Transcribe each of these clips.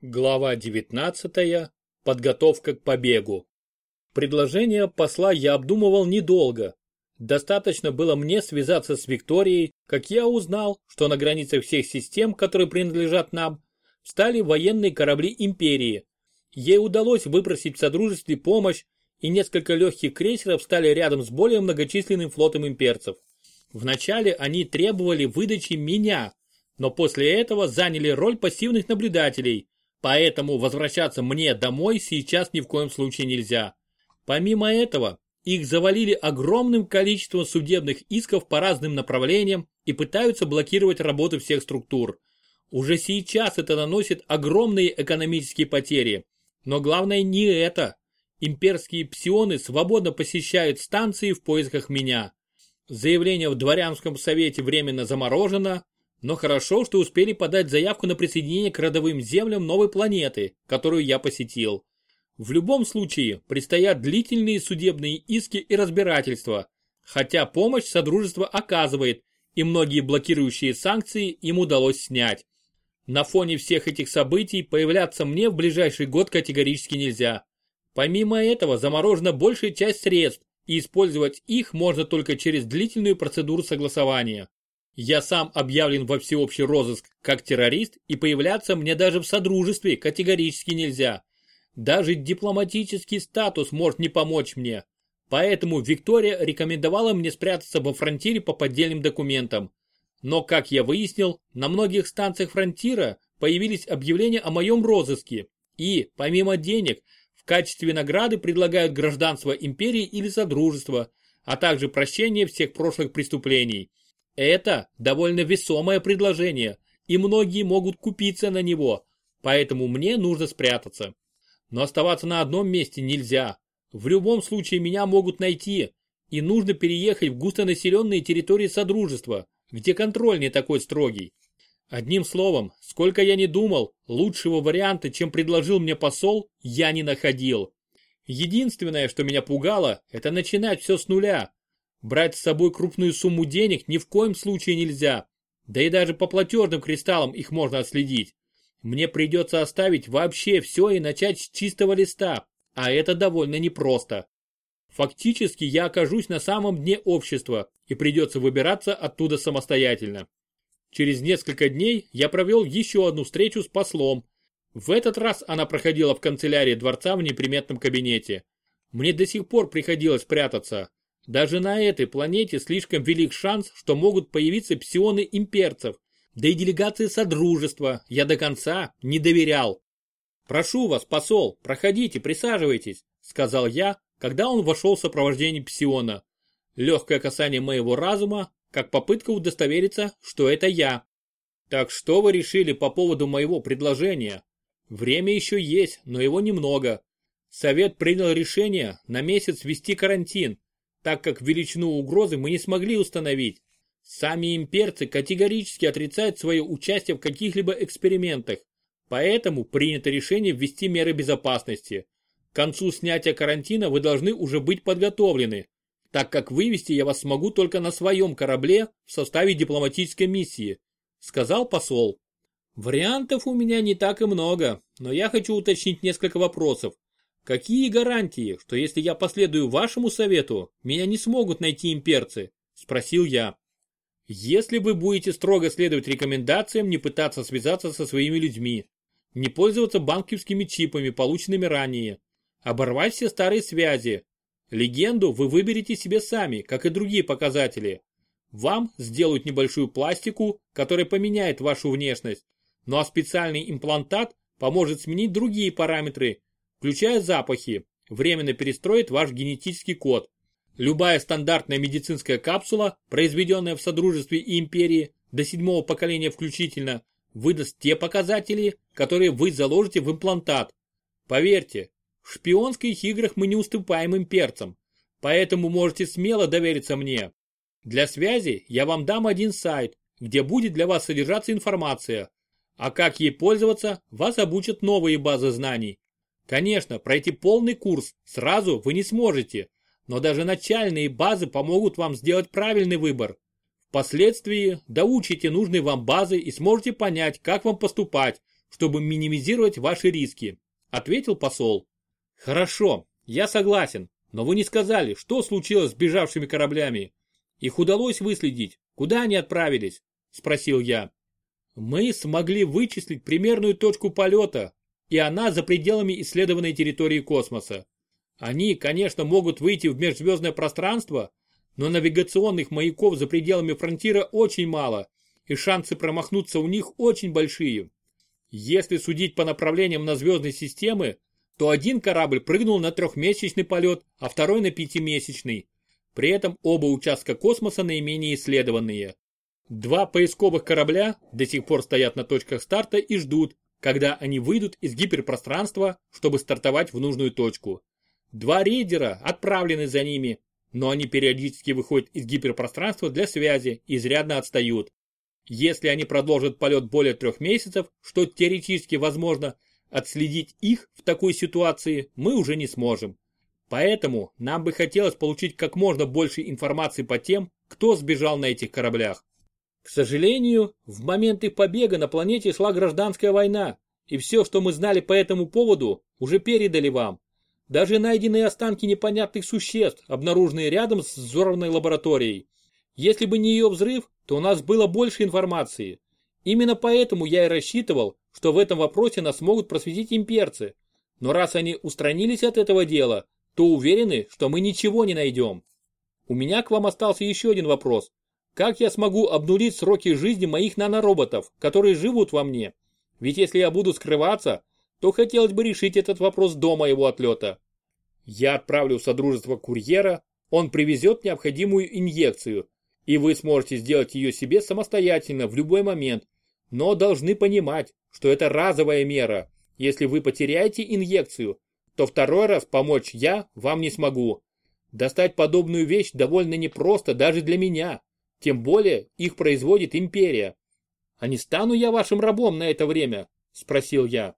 Глава 19. Подготовка к побегу. Предложение посла я обдумывал недолго. Достаточно было мне связаться с Викторией, как я узнал, что на границах всех систем, которые принадлежат нам, стали военные корабли империи. Ей удалось выпросить в Содружестве помощь, и несколько легких крейсеров стали рядом с более многочисленным флотом имперцев. Вначале они требовали выдачи меня, но после этого заняли роль пассивных наблюдателей – Поэтому возвращаться мне домой сейчас ни в коем случае нельзя. Помимо этого, их завалили огромным количеством судебных исков по разным направлениям и пытаются блокировать работу всех структур. Уже сейчас это наносит огромные экономические потери. Но главное не это. Имперские псионы свободно посещают станции в поисках меня. Заявление в дворянском совете временно заморожено, но хорошо, что успели подать заявку на присоединение к родовым землям новой планеты, которую я посетил. В любом случае, предстоят длительные судебные иски и разбирательства, хотя помощь Содружество оказывает, и многие блокирующие санкции им удалось снять. На фоне всех этих событий появляться мне в ближайший год категорически нельзя. Помимо этого заморожена большая часть средств, и использовать их можно только через длительную процедуру согласования. Я сам объявлен во всеобщий розыск как террорист и появляться мне даже в содружестве категорически нельзя. Даже дипломатический статус может не помочь мне. Поэтому Виктория рекомендовала мне спрятаться во фронтире по поддельным документам. Но, как я выяснил, на многих станциях фронтира появились объявления о моем розыске. И, помимо денег, в качестве награды предлагают гражданство империи или содружества, а также прощение всех прошлых преступлений. Это довольно весомое предложение, и многие могут купиться на него, поэтому мне нужно спрятаться. Но оставаться на одном месте нельзя. В любом случае меня могут найти, и нужно переехать в густонаселенные территории Содружества, где контроль не такой строгий. Одним словом, сколько я не думал, лучшего варианта, чем предложил мне посол, я не находил. Единственное, что меня пугало, это начинать все с нуля, Брать с собой крупную сумму денег ни в коем случае нельзя. Да и даже по платежным кристаллам их можно отследить. Мне придется оставить вообще все и начать с чистого листа, а это довольно непросто. Фактически я окажусь на самом дне общества и придется выбираться оттуда самостоятельно. Через несколько дней я провел еще одну встречу с послом. В этот раз она проходила в канцелярии дворца в неприметном кабинете. Мне до сих пор приходилось прятаться, даже на этой планете слишком велик шанс, что могут появиться псионы имперцев, да и делегации Содружества я до конца не доверял. «Прошу вас, посол, проходите, присаживайтесь», сказал я, когда он вошел в сопровождении псиона. Легкое касание моего разума, как попытка удостовериться, что это я. «Так что вы решили по поводу моего предложения? Время еще есть, но его немного. Совет принял решение на месяц ввести карантин, так как величину угрозы мы не смогли установить. Сами имперцы категорически отрицают свое участие в каких-либо экспериментах, поэтому принято решение ввести меры безопасности. К концу снятия карантина вы должны уже быть подготовлены, так как вывести я вас смогу только на своем корабле в составе дипломатической миссии, сказал посол. Вариантов у меня не так и много, но я хочу уточнить несколько вопросов, Какие гарантии, что если я последую вашему совету, меня не смогут найти имперцы? Спросил я. Если вы будете строго следовать рекомендациям, не пытаться связаться со своими людьми, не пользоваться банковскими чипами, полученными ранее, оборвать все старые связи. Легенду вы выберете себе сами, как и другие показатели. Вам сделают небольшую пластику, которая поменяет вашу внешность, ну а специальный имплантат поможет сменить другие параметры включая запахи, временно перестроит ваш генетический код. Любая стандартная медицинская капсула, произведенная в Содружестве и Империи до седьмого поколения включительно, выдаст те показатели, которые вы заложите в имплантат. Поверьте, в шпионских играх мы не уступаем имперцам, поэтому можете смело довериться мне. Для связи я вам дам один сайт, где будет для вас содержаться информация, а как ей пользоваться, вас обучат новые базы знаний. Конечно, пройти полный курс сразу вы не сможете, но даже начальные базы помогут вам сделать правильный выбор. Впоследствии доучите нужные вам базы и сможете понять, как вам поступать, чтобы минимизировать ваши риски, ответил посол. Хорошо, я согласен, но вы не сказали, что случилось с бежавшими кораблями. Их удалось выследить, куда они отправились? Спросил я. Мы смогли вычислить примерную точку полета, и она за пределами исследованной территории космоса. Они, конечно, могут выйти в межзвездное пространство, но навигационных маяков за пределами фронтира очень мало, и шансы промахнуться у них очень большие. Если судить по направлениям на звездные системы, то один корабль прыгнул на трехмесячный полет, а второй на пятимесячный. При этом оба участка космоса наименее исследованные. Два поисковых корабля до сих пор стоят на точках старта и ждут, когда они выйдут из гиперпространства, чтобы стартовать в нужную точку. Два рейдера отправлены за ними, но они периодически выходят из гиперпространства для связи и изрядно отстают. Если они продолжат полет более трех месяцев, что теоретически возможно, отследить их в такой ситуации мы уже не сможем. Поэтому нам бы хотелось получить как можно больше информации по тем, кто сбежал на этих кораблях. К сожалению, в момент их побега на планете шла гражданская война, и все, что мы знали по этому поводу, уже передали вам. Даже найденные останки непонятных существ, обнаруженные рядом с взорванной лабораторией. Если бы не ее взрыв, то у нас было больше информации. Именно поэтому я и рассчитывал, что в этом вопросе нас могут просветить имперцы. Но раз они устранились от этого дела, то уверены, что мы ничего не найдем. У меня к вам остался еще один вопрос. Как я смогу обнулить сроки жизни моих нанороботов, которые живут во мне? Ведь если я буду скрываться, то хотелось бы решить этот вопрос до моего отлета. Я отправлю в Содружество курьера, он привезет необходимую инъекцию, и вы сможете сделать ее себе самостоятельно в любой момент, но должны понимать, что это разовая мера. Если вы потеряете инъекцию, то второй раз помочь я вам не смогу. Достать подобную вещь довольно непросто даже для меня. Тем более их производит империя. А не стану я вашим рабом на это время? Спросил я.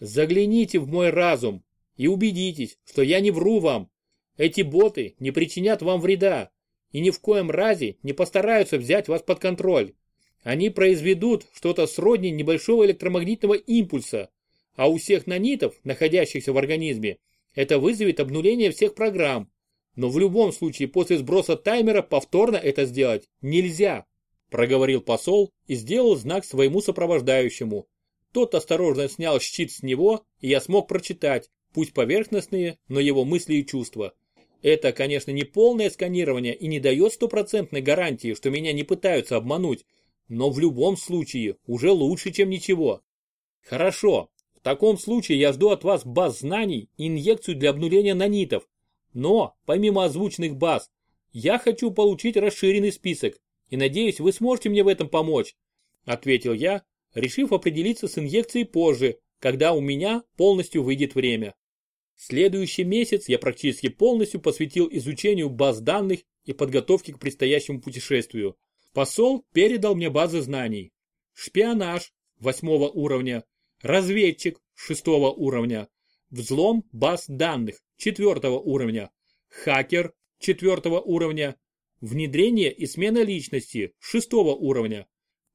Загляните в мой разум и убедитесь, что я не вру вам. Эти боты не причинят вам вреда и ни в коем разе не постараются взять вас под контроль. Они произведут что-то сродни небольшого электромагнитного импульса, а у всех нанитов, находящихся в организме, это вызовет обнуление всех программ, но в любом случае после сброса таймера повторно это сделать нельзя, проговорил посол и сделал знак своему сопровождающему. Тот осторожно снял щит с него, и я смог прочитать, пусть поверхностные, но его мысли и чувства. Это, конечно, не полное сканирование и не дает стопроцентной гарантии, что меня не пытаются обмануть, но в любом случае уже лучше, чем ничего. Хорошо, в таком случае я жду от вас баз знаний и инъекцию для обнуления нанитов, но, помимо озвученных баз, я хочу получить расширенный список и надеюсь, вы сможете мне в этом помочь», ответил я, решив определиться с инъекцией позже, когда у меня полностью выйдет время. Следующий месяц я практически полностью посвятил изучению баз данных и подготовке к предстоящему путешествию. Посол передал мне базы знаний. Шпионаж восьмого уровня, разведчик шестого уровня, взлом баз данных четвертого уровня, хакер четвертого уровня, внедрение и смена личности шестого уровня,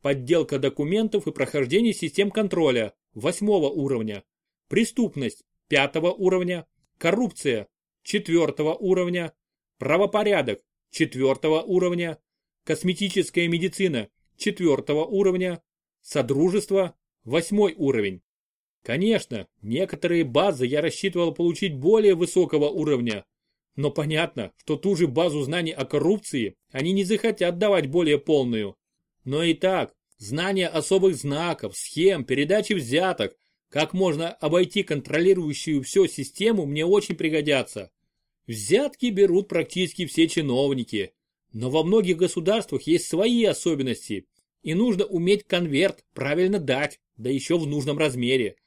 подделка документов и прохождение систем контроля восьмого уровня, преступность пятого уровня, коррупция четвертого уровня, правопорядок четвертого уровня, косметическая медицина четвертого уровня, содружество восьмой уровень. Конечно, некоторые базы я рассчитывал получить более высокого уровня, но понятно, что ту же базу знаний о коррупции они не захотят давать более полную. Но и так, знание особых знаков, схем, передачи взяток, как можно обойти контролирующую все систему мне очень пригодятся. Взятки берут практически все чиновники, но во многих государствах есть свои особенности, и нужно уметь конверт правильно дать, да еще в нужном размере.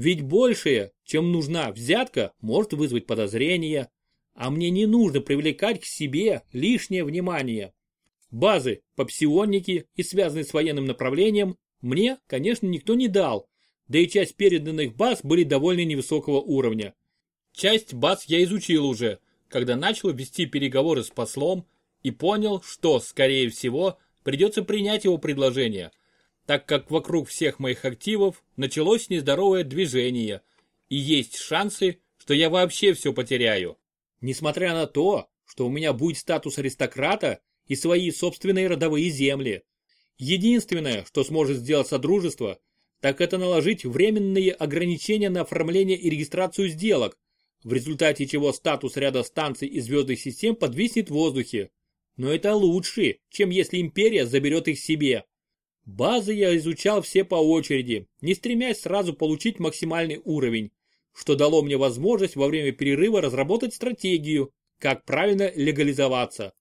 Ведь большее, чем нужна взятка, может вызвать подозрения, а мне не нужно привлекать к себе лишнее внимание. Базы по псионике и связанные с военным направлением мне, конечно, никто не дал, да и часть переданных баз были довольно невысокого уровня. Часть баз я изучил уже, когда начал вести переговоры с послом и понял, что, скорее всего, придется принять его предложение – так как вокруг всех моих активов началось нездоровое движение, и есть шансы, что я вообще все потеряю. Несмотря на то, что у меня будет статус аристократа и свои собственные родовые земли. Единственное, что сможет сделать Содружество, так это наложить временные ограничения на оформление и регистрацию сделок, в результате чего статус ряда станций и звездных систем подвиснет в воздухе. Но это лучше, чем если империя заберет их себе. Базы я изучал все по очереди, не стремясь сразу получить максимальный уровень, что дало мне возможность во время перерыва разработать стратегию, как правильно легализоваться.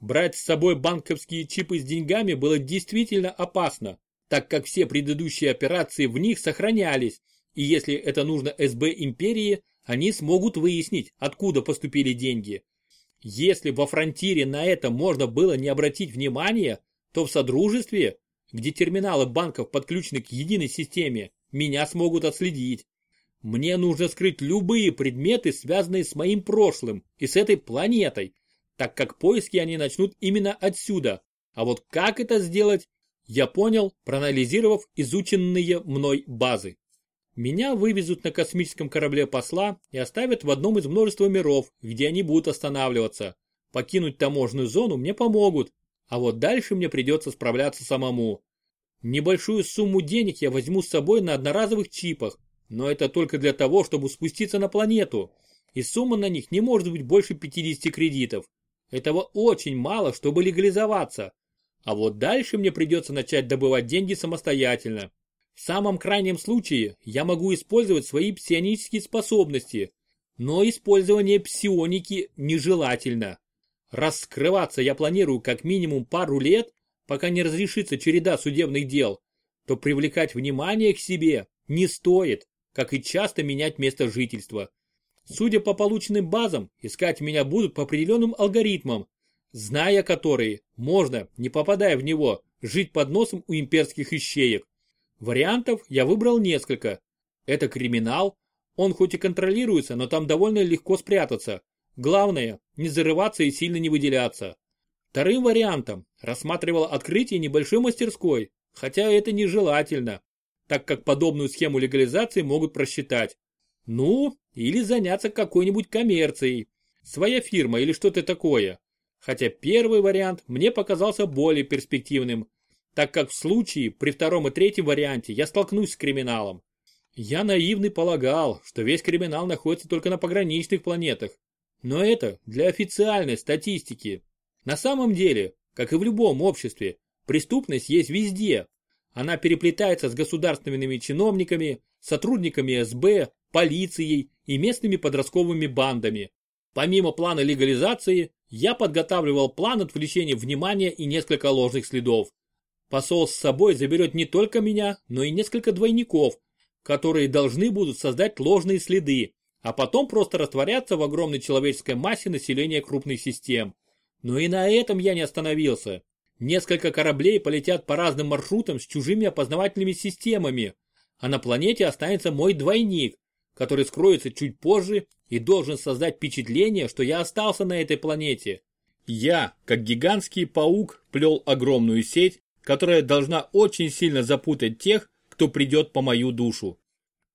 Брать с собой банковские чипы с деньгами было действительно опасно, так как все предыдущие операции в них сохранялись, и если это нужно СБ империи, они смогут выяснить, откуда поступили деньги. Если во фронтире на это можно было не обратить внимания, то в Содружестве, где терминалы банков подключены к единой системе, меня смогут отследить. Мне нужно скрыть любые предметы, связанные с моим прошлым и с этой планетой, так как поиски они начнут именно отсюда. А вот как это сделать, я понял, проанализировав изученные мной базы. Меня вывезут на космическом корабле посла и оставят в одном из множества миров, где они будут останавливаться. Покинуть таможенную зону мне помогут, а вот дальше мне придется справляться самому. Небольшую сумму денег я возьму с собой на одноразовых чипах, но это только для того, чтобы спуститься на планету, и сумма на них не может быть больше 50 кредитов. Этого очень мало, чтобы легализоваться. А вот дальше мне придется начать добывать деньги самостоятельно. В самом крайнем случае я могу использовать свои псионические способности, но использование псионики нежелательно. Раскрываться я планирую как минимум пару лет, пока не разрешится череда судебных дел, то привлекать внимание к себе не стоит, как и часто менять место жительства. Судя по полученным базам, искать меня будут по определенным алгоритмам, зная которые, можно, не попадая в него, жить под носом у имперских ищеек. Вариантов я выбрал несколько. Это криминал, он хоть и контролируется, но там довольно легко спрятаться. Главное, не зарываться и сильно не выделяться. Вторым вариантом рассматривал открытие небольшой мастерской, хотя это нежелательно, так как подобную схему легализации могут просчитать. Ну, или заняться какой-нибудь коммерцией, своя фирма или что-то такое. Хотя первый вариант мне показался более перспективным, так как в случае при втором и третьем варианте я столкнусь с криминалом. Я наивный полагал, что весь криминал находится только на пограничных планетах. Но это для официальной статистики. На самом деле, как и в любом обществе, преступность есть везде. Она переплетается с государственными чиновниками, сотрудниками СБ, полицией и местными подростковыми бандами. Помимо плана легализации, я подготавливал план отвлечения внимания и несколько ложных следов. Посол с собой заберет не только меня, но и несколько двойников, которые должны будут создать ложные следы, а потом просто растворяться в огромной человеческой массе населения крупных систем. Но и на этом я не остановился. Несколько кораблей полетят по разным маршрутам с чужими опознавательными системами, а на планете останется мой двойник, который скроется чуть позже и должен создать впечатление, что я остался на этой планете. Я, как гигантский паук, плел огромную сеть, которая должна очень сильно запутать тех, кто придет по мою душу.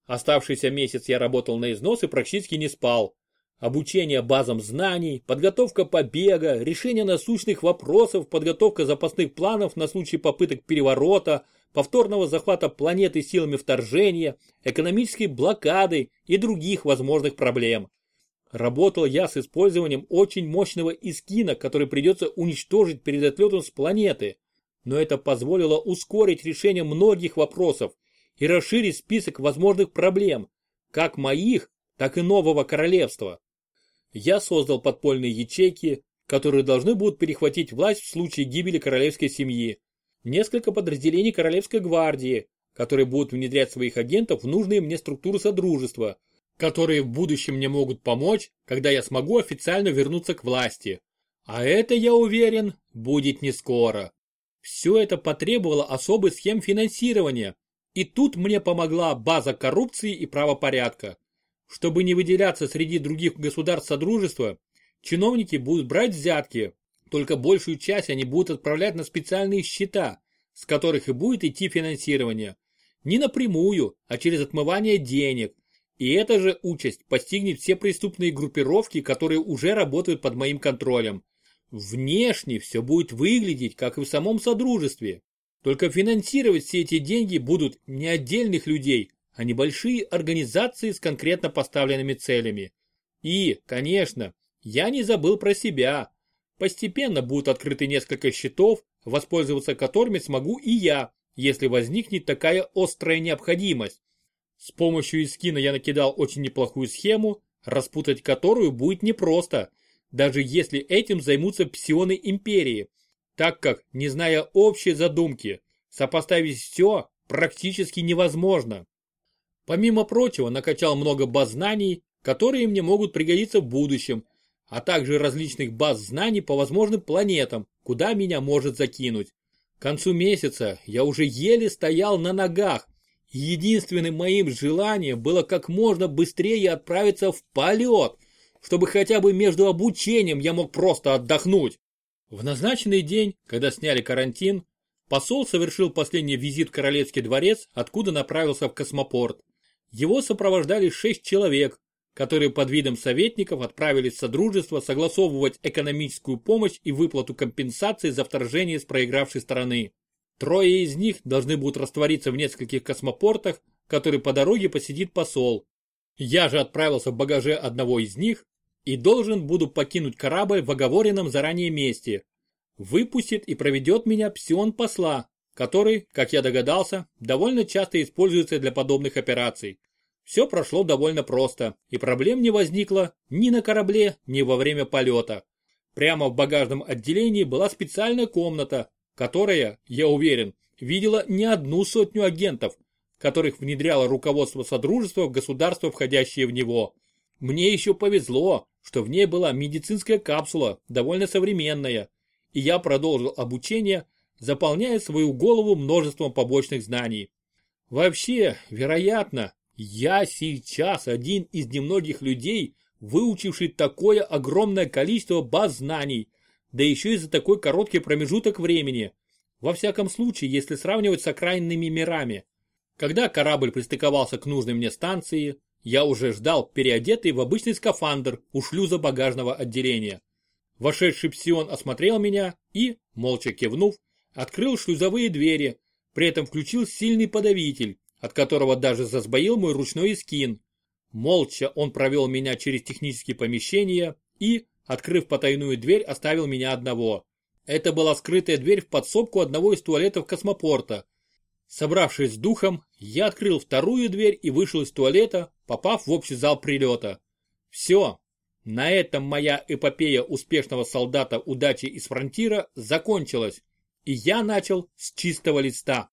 Оставшийся месяц я работал на износ и практически не спал. Обучение базам знаний, подготовка побега, решение насущных вопросов, подготовка запасных планов на случай попыток переворота, повторного захвата планеты силами вторжения, экономической блокады и других возможных проблем. Работал я с использованием очень мощного искина, который придется уничтожить перед отлетом с планеты. Но это позволило ускорить решение многих вопросов и расширить список возможных проблем, как моих, так и нового королевства. Я создал подпольные ячейки, которые должны будут перехватить власть в случае гибели королевской семьи. Несколько подразделений королевской гвардии, которые будут внедрять своих агентов в нужные мне структуры Содружества, которые в будущем мне могут помочь, когда я смогу официально вернуться к власти. А это, я уверен, будет не скоро. Все это потребовало особых схем финансирования, и тут мне помогла база коррупции и правопорядка. Чтобы не выделяться среди других государств Содружества, чиновники будут брать взятки, только большую часть они будут отправлять на специальные счета, с которых и будет идти финансирование. Не напрямую, а через отмывание денег. И эта же участь постигнет все преступные группировки, которые уже работают под моим контролем. Внешне все будет выглядеть, как и в самом Содружестве. Только финансировать все эти деньги будут не отдельных людей, а небольшие организации с конкретно поставленными целями. И, конечно, я не забыл про себя. Постепенно будут открыты несколько счетов, воспользоваться которыми смогу и я, если возникнет такая острая необходимость. С помощью Искина я накидал очень неплохую схему, распутать которую будет непросто, даже если этим займутся псионы империи, так как, не зная общей задумки, сопоставить все практически невозможно. Помимо прочего, накачал много баз знаний, которые мне могут пригодиться в будущем, а также различных баз знаний по возможным планетам, куда меня может закинуть. К концу месяца я уже еле стоял на ногах, и единственным моим желанием было как можно быстрее отправиться в полет, чтобы хотя бы между обучением я мог просто отдохнуть. В назначенный день, когда сняли карантин, посол совершил последний визит в Королевский дворец, откуда направился в космопорт. Его сопровождали шесть человек, которые под видом советников отправились в Содружество согласовывать экономическую помощь и выплату компенсации за вторжение с проигравшей стороны. Трое из них должны будут раствориться в нескольких космопортах, которые по дороге посетит посол. Я же отправился в багаже одного из них и должен буду покинуть корабль в оговоренном заранее месте. Выпустит и проведет меня псион посла, который, как я догадался, довольно часто используется для подобных операций. Все прошло довольно просто, и проблем не возникло ни на корабле, ни во время полета. Прямо в багажном отделении была специальная комната, которая, я уверен, видела не одну сотню агентов, которых внедряло руководство Содружества в государства, входящие в него. Мне еще повезло, что в ней была медицинская капсула, довольно современная, и я продолжил обучение заполняя свою голову множеством побочных знаний. Вообще, вероятно, я сейчас один из немногих людей, выучивший такое огромное количество баз знаний, да еще и за такой короткий промежуток времени. Во всяком случае, если сравнивать с окраинными мирами. Когда корабль пристыковался к нужной мне станции, я уже ждал переодетый в обычный скафандр у шлюза багажного отделения. Вошедший псион осмотрел меня и, молча кивнув, открыл шлюзовые двери, при этом включил сильный подавитель, от которого даже засбоил мой ручной скин. Молча он провел меня через технические помещения и, открыв потайную дверь, оставил меня одного. Это была скрытая дверь в подсобку одного из туалетов космопорта. Собравшись с духом, я открыл вторую дверь и вышел из туалета, попав в общий зал прилета. Все. На этом моя эпопея успешного солдата удачи из фронтира закончилась и я начал с чистого листа.